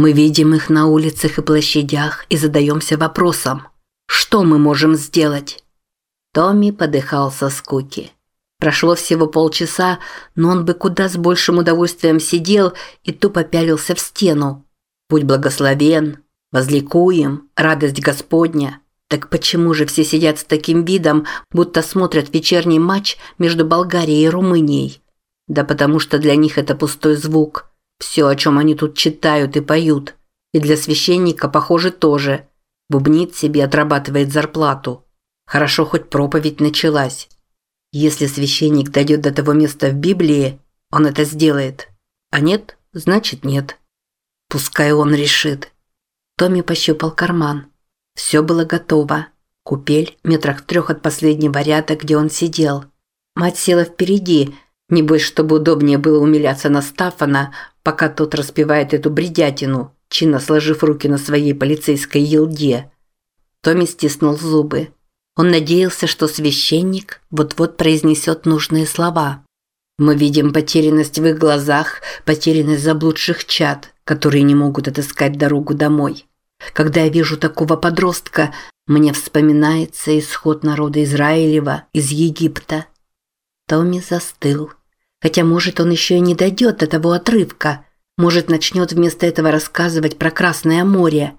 Мы видим их на улицах и площадях и задаемся вопросом, что мы можем сделать? Томми подыхал со скуки. Прошло всего полчаса, но он бы куда с большим удовольствием сидел и тупо пялился в стену. Будь благословен, возликуем, радость Господня. Так почему же все сидят с таким видом, будто смотрят вечерний матч между Болгарией и Румынией? Да потому что для них это пустой звук. Все, о чем они тут читают и поют. И для священника, похоже, тоже. Бубнит себе, отрабатывает зарплату. Хорошо, хоть проповедь началась. Если священник дойдет до того места в Библии, он это сделает. А нет, значит нет. Пускай он решит. Томми пощупал карман. Все было готово. Купель метрах трех от последнего ряда, где он сидел. Мать села впереди, небось, чтобы удобнее было умиляться на Стафана, пока тот распевает эту бредятину, чинно сложив руки на своей полицейской елде. Томми стиснул зубы. Он надеялся, что священник вот-вот произнесет нужные слова. Мы видим потерянность в их глазах, потерянность заблудших чад, которые не могут отыскать дорогу домой. Когда я вижу такого подростка, мне вспоминается исход народа Израилева из Египта. Томми застыл. Хотя, может, он еще и не дойдет до того отрывка. Может, начнет вместо этого рассказывать про Красное море.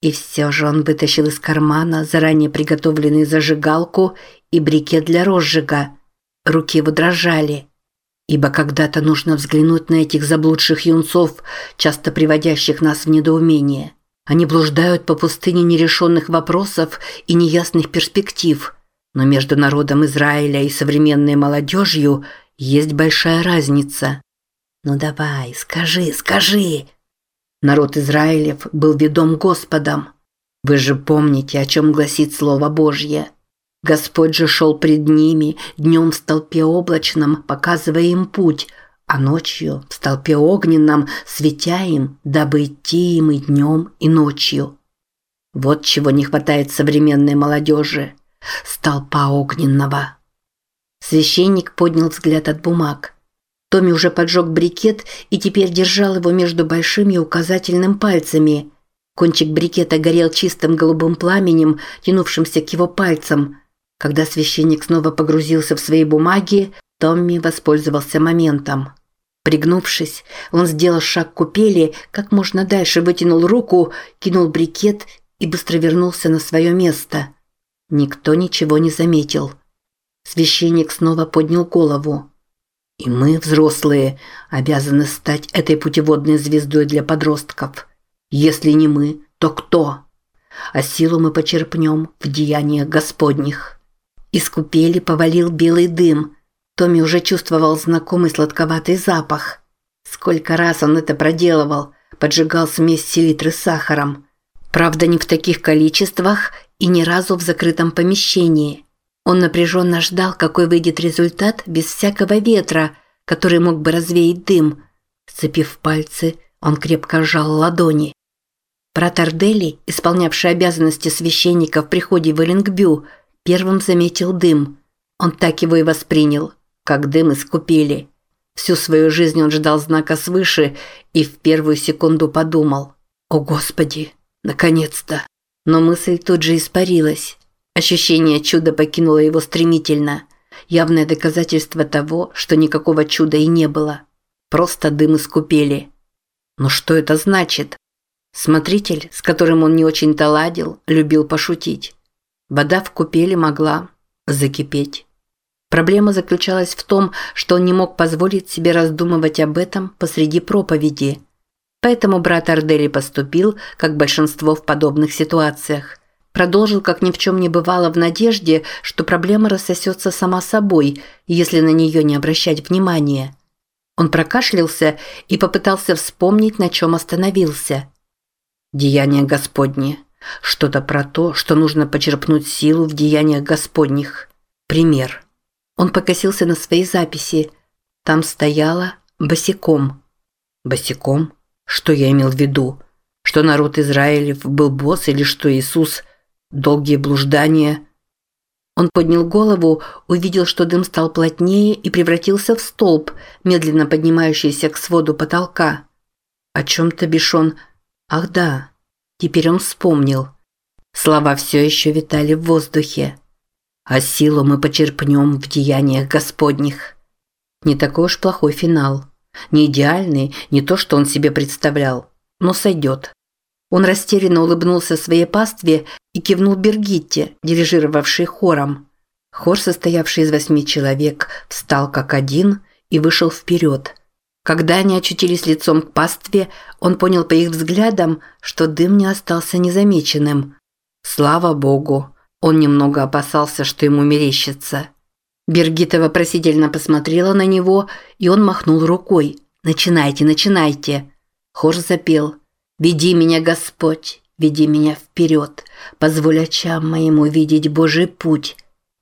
И все же он вытащил из кармана заранее приготовленную зажигалку и брикет для розжига. Руки его дрожали. Ибо когда-то нужно взглянуть на этих заблудших юнцов, часто приводящих нас в недоумение. Они блуждают по пустыне нерешенных вопросов и неясных перспектив. Но между народом Израиля и современной молодежью есть большая разница. «Ну давай, скажи, скажи!» Народ Израилев был ведом Господом. Вы же помните, о чем гласит Слово Божье. Господь же шел пред ними днем в столпе облачном, показывая им путь, а ночью в столпе огненном, светя им, дабы идти им и днем, и ночью. Вот чего не хватает современной молодежи. Столпа огненного. Священник поднял взгляд от бумаг. Томми уже поджег брикет и теперь держал его между большим и указательным пальцами. Кончик брикета горел чистым голубым пламенем, тянувшимся к его пальцам. Когда священник снова погрузился в свои бумаги, Томми воспользовался моментом. Пригнувшись, он сделал шаг к купели, как можно дальше вытянул руку, кинул брикет и быстро вернулся на свое место. Никто ничего не заметил. Священник снова поднял голову. «И мы, взрослые, обязаны стать этой путеводной звездой для подростков. Если не мы, то кто? А силу мы почерпнем в деяниях Господних». Из купели повалил белый дым – Томми уже чувствовал знакомый сладковатый запах. Сколько раз он это проделывал, поджигал смесь селитры с сахаром. Правда, не в таких количествах и ни разу в закрытом помещении. Он напряженно ждал, какой выйдет результат без всякого ветра, который мог бы развеять дым. Сцепив пальцы, он крепко сжал ладони. Брат Ардели, исполнявший обязанности священника в приходе в Эллингбю, первым заметил дым. Он так его и воспринял как дым из купели. Всю свою жизнь он ждал знака свыше и в первую секунду подумал «О, Господи, наконец-то!» Но мысль тут же испарилась. Ощущение чуда покинуло его стремительно. Явное доказательство того, что никакого чуда и не было. Просто дым из купели. Но что это значит? Смотритель, с которым он не очень-то ладил, любил пошутить. Вода в купели могла закипеть. Проблема заключалась в том, что он не мог позволить себе раздумывать об этом посреди проповеди. Поэтому брат Ардели поступил, как большинство в подобных ситуациях. Продолжил, как ни в чем не бывало, в надежде, что проблема рассосется сама собой, если на нее не обращать внимания. Он прокашлялся и попытался вспомнить, на чем остановился. «Деяние Господне. Что-то про то, что нужно почерпнуть силу в деяниях Господних. Пример». Он покосился на свои записи. Там стояло «босиком». «Босиком? Что я имел в виду? Что народ Израилев был босс или что Иисус? Долгие блуждания?» Он поднял голову, увидел, что дым стал плотнее и превратился в столб, медленно поднимающийся к своду потолка. О чем-то Бишон Ах да, теперь он вспомнил. Слова все еще витали в воздухе. А силу мы почерпнем в деяниях Господних. Не такой уж плохой финал. Не идеальный, не то, что он себе представлял, но сойдет. Он растерянно улыбнулся своей пастве и кивнул Бергитте, дирижировавшей хором. Хор, состоявший из восьми человек, встал как один и вышел вперед. Когда они очутились лицом к пастве, он понял по их взглядам, что дым не остался незамеченным. Слава богу, он немного опасался, что ему мерещится. Бергита вопросительно посмотрела на него, и он махнул рукой. «Начинайте, начинайте!» Хор запел «Веди меня, Господь, веди меня вперед, позволь очам моему видеть Божий путь».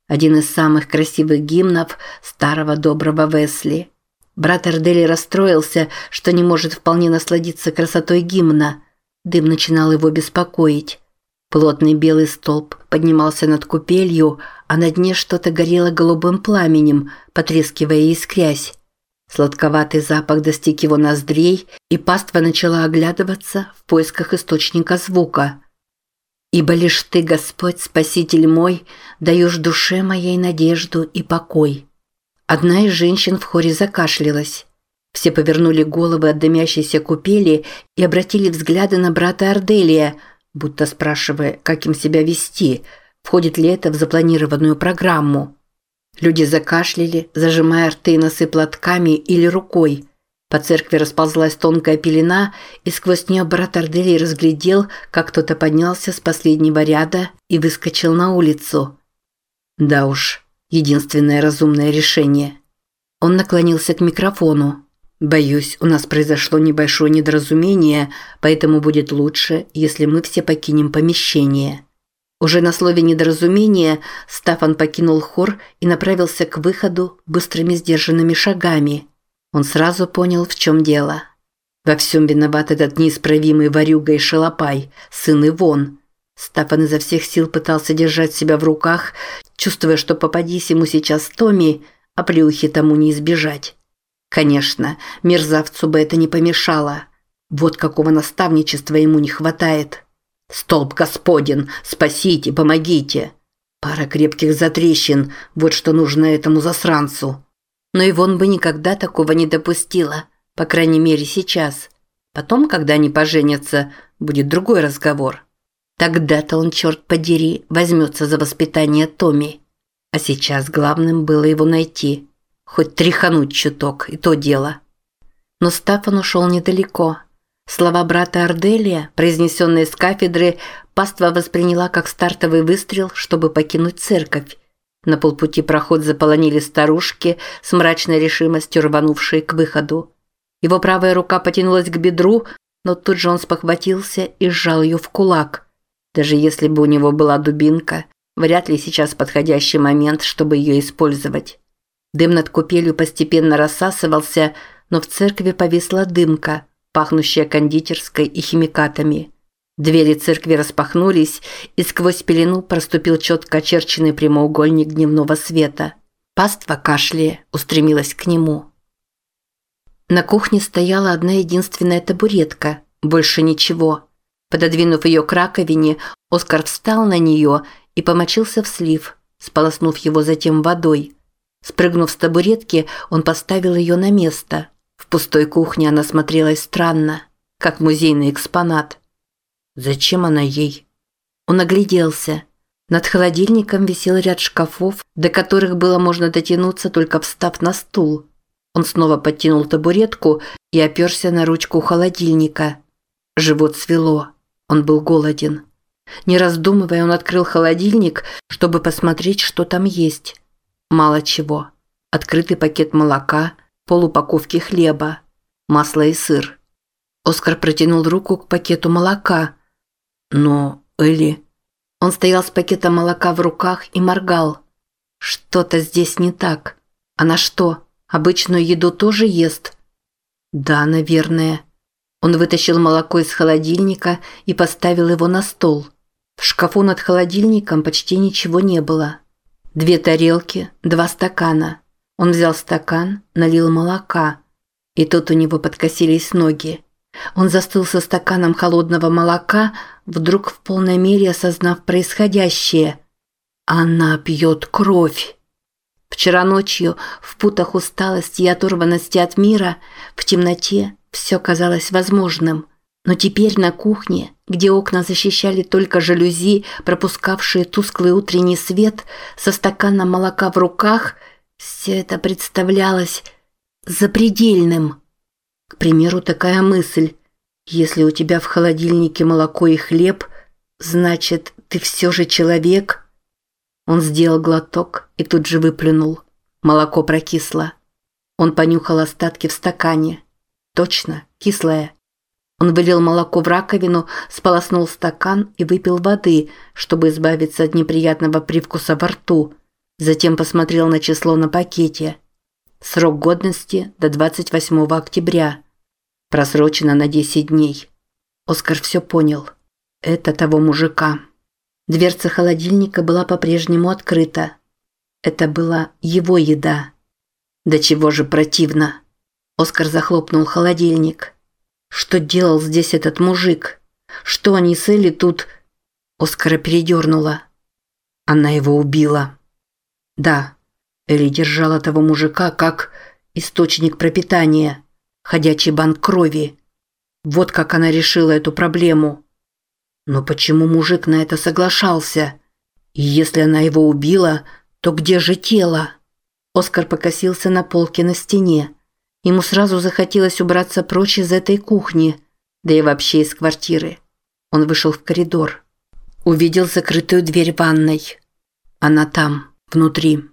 Один из самых красивых гимнов старого доброго Весли. Брат Эрдели расстроился, что не может вполне насладиться красотой гимна. Дым начинал его беспокоить. Плотный белый столб поднимался над купелью, а на дне что-то горело голубым пламенем, потрескивая и искрясь. Сладковатый запах достиг его ноздрей, и паства начала оглядываться в поисках источника звука. «Ибо лишь Ты, Господь, Спаситель мой, даешь душе моей надежду и покой». Одна из женщин в хоре закашлялась. Все повернули головы от дымящейся купели и обратили взгляды на брата Арделия – будто спрашивая, как им себя вести, входит ли это в запланированную программу. Люди закашляли, зажимая рты и носы платками или рукой. По церкви расползлась тонкая пелена, и сквозь нее брат Арделий разглядел, как кто-то поднялся с последнего ряда и выскочил на улицу. Да уж, единственное разумное решение. Он наклонился к микрофону. Боюсь, у нас произошло небольшое недоразумение, поэтому будет лучше, если мы все покинем помещение. Уже на слове недоразумение Стафан покинул хор и направился к выходу быстрыми сдержанными шагами. Он сразу понял, в чем дело. Во всем виноват этот неисправимый ворюга и шалопай, сын Ивон. Стафан изо всех сил пытался держать себя в руках, чувствуя, что попадись ему сейчас Томми, а плюхи тому не избежать. Конечно, мерзавцу бы это не помешало. Вот какого наставничества ему не хватает. «Столб господин, спасите, помогите!» Пара крепких затрещин, вот что нужно этому засранцу. Но Ивон бы никогда такого не допустила, по крайней мере сейчас. Потом, когда они поженятся, будет другой разговор. Тогда-то он, черт подери, возьмется за воспитание Томи. А сейчас главным было его найти – Хоть тряхануть чуток, и то дело. Но Стафан ушел недалеко. Слова брата Арделия, произнесенные с кафедры, паства восприняла как стартовый выстрел, чтобы покинуть церковь. На полпути проход заполонили старушки с мрачной решимостью рванувшие к выходу. Его правая рука потянулась к бедру, но тут же он спохватился и сжал ее в кулак. Даже если бы у него была дубинка, вряд ли сейчас подходящий момент, чтобы ее использовать. Дым над купелью постепенно рассасывался, но в церкви повисла дымка, пахнущая кондитерской и химикатами. Двери церкви распахнулись, и сквозь пелену проступил четко очерченный прямоугольник дневного света. Паства кашляя устремилась к нему. На кухне стояла одна единственная табуретка, больше ничего. Пододвинув ее к раковине, Оскар встал на нее и помочился в слив, сполоснув его затем водой – Спрыгнув с табуретки, он поставил ее на место. Пустой кухне она смотрелась странно, как музейный экспонат. Зачем она ей? Он огляделся. Над холодильником висел ряд шкафов, до которых было можно дотянуться, только встав на стул. Он снова подтянул табуретку и оперся на ручку холодильника. Живот свело. Он был голоден. Не раздумывая, он открыл холодильник, чтобы посмотреть, что там есть. Мало чего. Открытый пакет молока, полупаковки хлеба, масло и сыр. Оскар протянул руку к пакету молока. Но Элли... Он стоял с пакетом молока в руках и моргал. Что-то здесь не так. Она что, обычную еду тоже ест? Да, наверное. Он вытащил молоко из холодильника и поставил его на стол. В шкафу над холодильником почти ничего не было. Две тарелки, два стакана. Он взял стакан, налил молока. И тут у него подкосились ноги. Он застыл со стаканом холодного молока, вдруг в полной мере осознав происходящее. Она пьет кровь. Вчера ночью, в путах усталости и оторванности от мира, в темноте, все казалось возможным. Но теперь на кухне, где окна защищали только жалюзи, пропускавшие тусклый утренний свет, со стаканом молока в руках, все это представлялось запредельным. К примеру, такая мысль. Если у тебя в холодильнике молоко и хлеб, значит, ты все же человек. Он сделал глоток и тут же выплюнул. Молоко прокисло. Он понюхал остатки в стакане. Точно, кислое. Он вылил молоко в раковину, сполоснул стакан и выпил воды, чтобы избавиться от неприятного привкуса во рту. Затем посмотрел на число на пакете. Срок годности до 28 октября. Просрочено на 10 дней. Оскар все понял. Это того мужика. Дверца холодильника была по-прежнему открыта. Это была его еда. Да чего же противно. Оскар захлопнул холодильник. Что делал здесь этот мужик? Что они с Элли тут... Оскара передернула. Она его убила. Да, Элли держала того мужика как источник пропитания, ходячий банк крови. Вот как она решила эту проблему. Но почему мужик на это соглашался? И если она его убила, то где же тело? Оскар покосился на полке на стене. Ему сразу захотелось убраться прочь из этой кухни, да и вообще из квартиры. Он вышел в коридор. Увидел закрытую дверь ванной. Она там, внутри.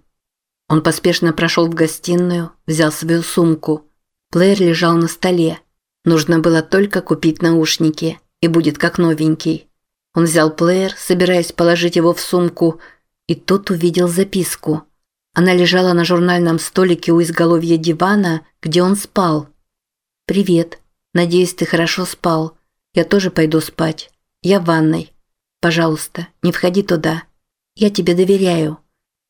Он поспешно прошел в гостиную, взял свою сумку. Плеер лежал на столе. Нужно было только купить наушники, и будет как новенький. Он взял плеер, собираясь положить его в сумку, и тут увидел записку – она лежала на журнальном столике у изголовья дивана, где он спал. «Привет. Надеюсь, ты хорошо спал. Я тоже пойду спать. Я в ванной. Пожалуйста, не входи туда. Я тебе доверяю.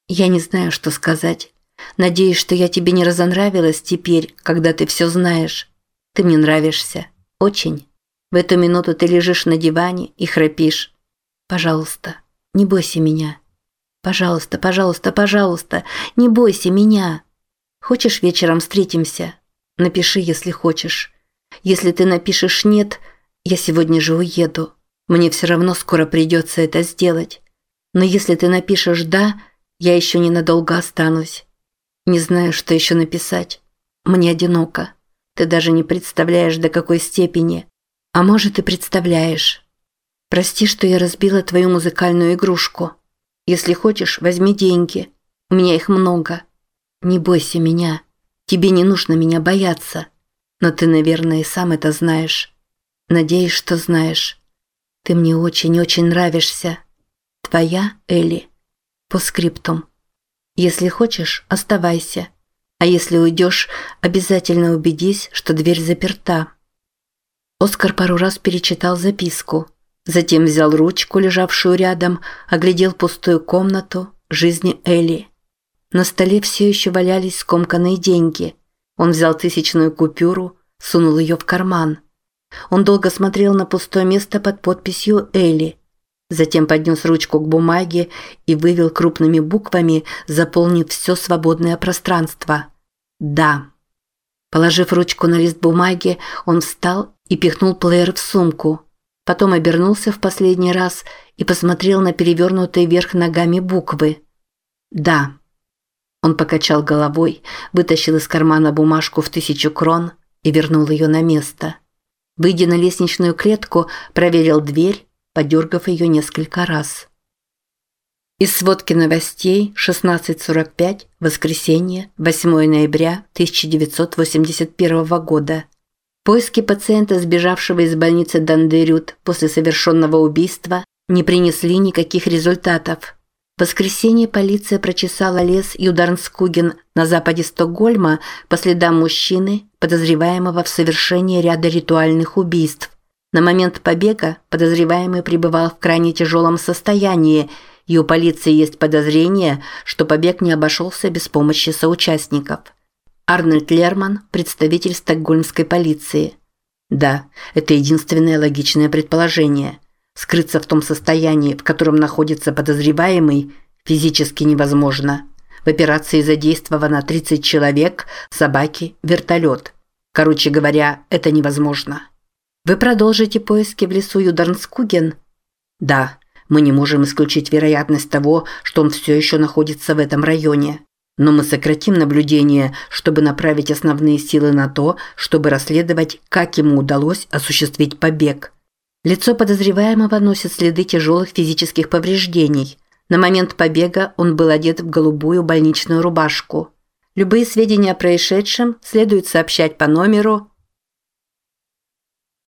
Я не знаю, что сказать. Надеюсь, что я тебе не разонравилась теперь, когда ты все знаешь. Ты мне нравишься. Очень. В эту минуту ты лежишь на диване и храпишь. Пожалуйста, не бойся меня». Пожалуйста, пожалуйста, пожалуйста, не бойся меня. Хочешь вечером встретимся? Напиши, если хочешь. Если ты напишешь «нет», я сегодня же уеду. Мне все равно скоро придется это сделать. Но если ты напишешь «да», я еще ненадолго останусь. Не знаю, что еще написать. Мне одиноко. Ты даже не представляешь, до какой степени. А может, и представляешь. Прости, что я разбила твою музыкальную игрушку. Если хочешь, возьми деньги. У меня их много. Не бойся меня. Тебе не нужно меня бояться. Но ты, наверное, и сам это знаешь. Надеюсь, что знаешь. Ты мне очень-очень нравишься. Твоя Элли. По скриптум. Если хочешь, оставайся. А если уйдешь, обязательно убедись, что дверь заперта. Оскар пару раз перечитал записку. Затем взял ручку, лежавшую рядом, оглядел пустую комнату, жизни Элли. На столе все еще валялись скомканные деньги. Он взял тысячную купюру, сунул ее в карман. Он долго смотрел на пустое место под подписью Элли. Затем поднес ручку к бумаге и вывел крупными буквами, заполнив все свободное пространство. «Да». Положив ручку на лист бумаги, он встал и пихнул плеер в сумку – Потом обернулся в последний раз и посмотрел на перевернутые вверх ногами буквы. «Да». Он покачал головой, вытащил из кармана бумажку в тысячу крон и вернул ее на место. Выйдя на лестничную клетку, проверил дверь, подергав ее несколько раз. Из сводки новостей 16.45, воскресенье, 8 ноября 1981 года. Поиски пациента, сбежавшего из больницы Дандерют после совершенного убийства, не принесли никаких результатов. В воскресенье полиция прочесала лес Юдарнскуген на западе Стокгольма по следам мужчины, подозреваемого в совершении ряда ритуальных убийств. На момент побега подозреваемый пребывал в крайне тяжелом состоянии, и у полиции есть подозрение, что побег не обошелся без помощи соучастников. Арнольд Лерман, представитель стокгольмской полиции. Да, это единственное логичное предположение. Скрыться в том состоянии, в котором находится подозреваемый, физически невозможно. В операции задействовано 30 человек, собаки, вертолет. Короче говоря, это невозможно. Вы продолжите поиски в лесу Юдарнскуген? Да, мы не можем исключить вероятность того, что он все еще находится в этом районе. Но мы сократим наблюдение, чтобы направить основные силы на то, чтобы расследовать, как ему удалось осуществить побег. Лицо подозреваемого носит следы тяжелых физических повреждений. На момент побега он был одет в голубую больничную рубашку. Любые сведения о происшедшем следует сообщать по номеру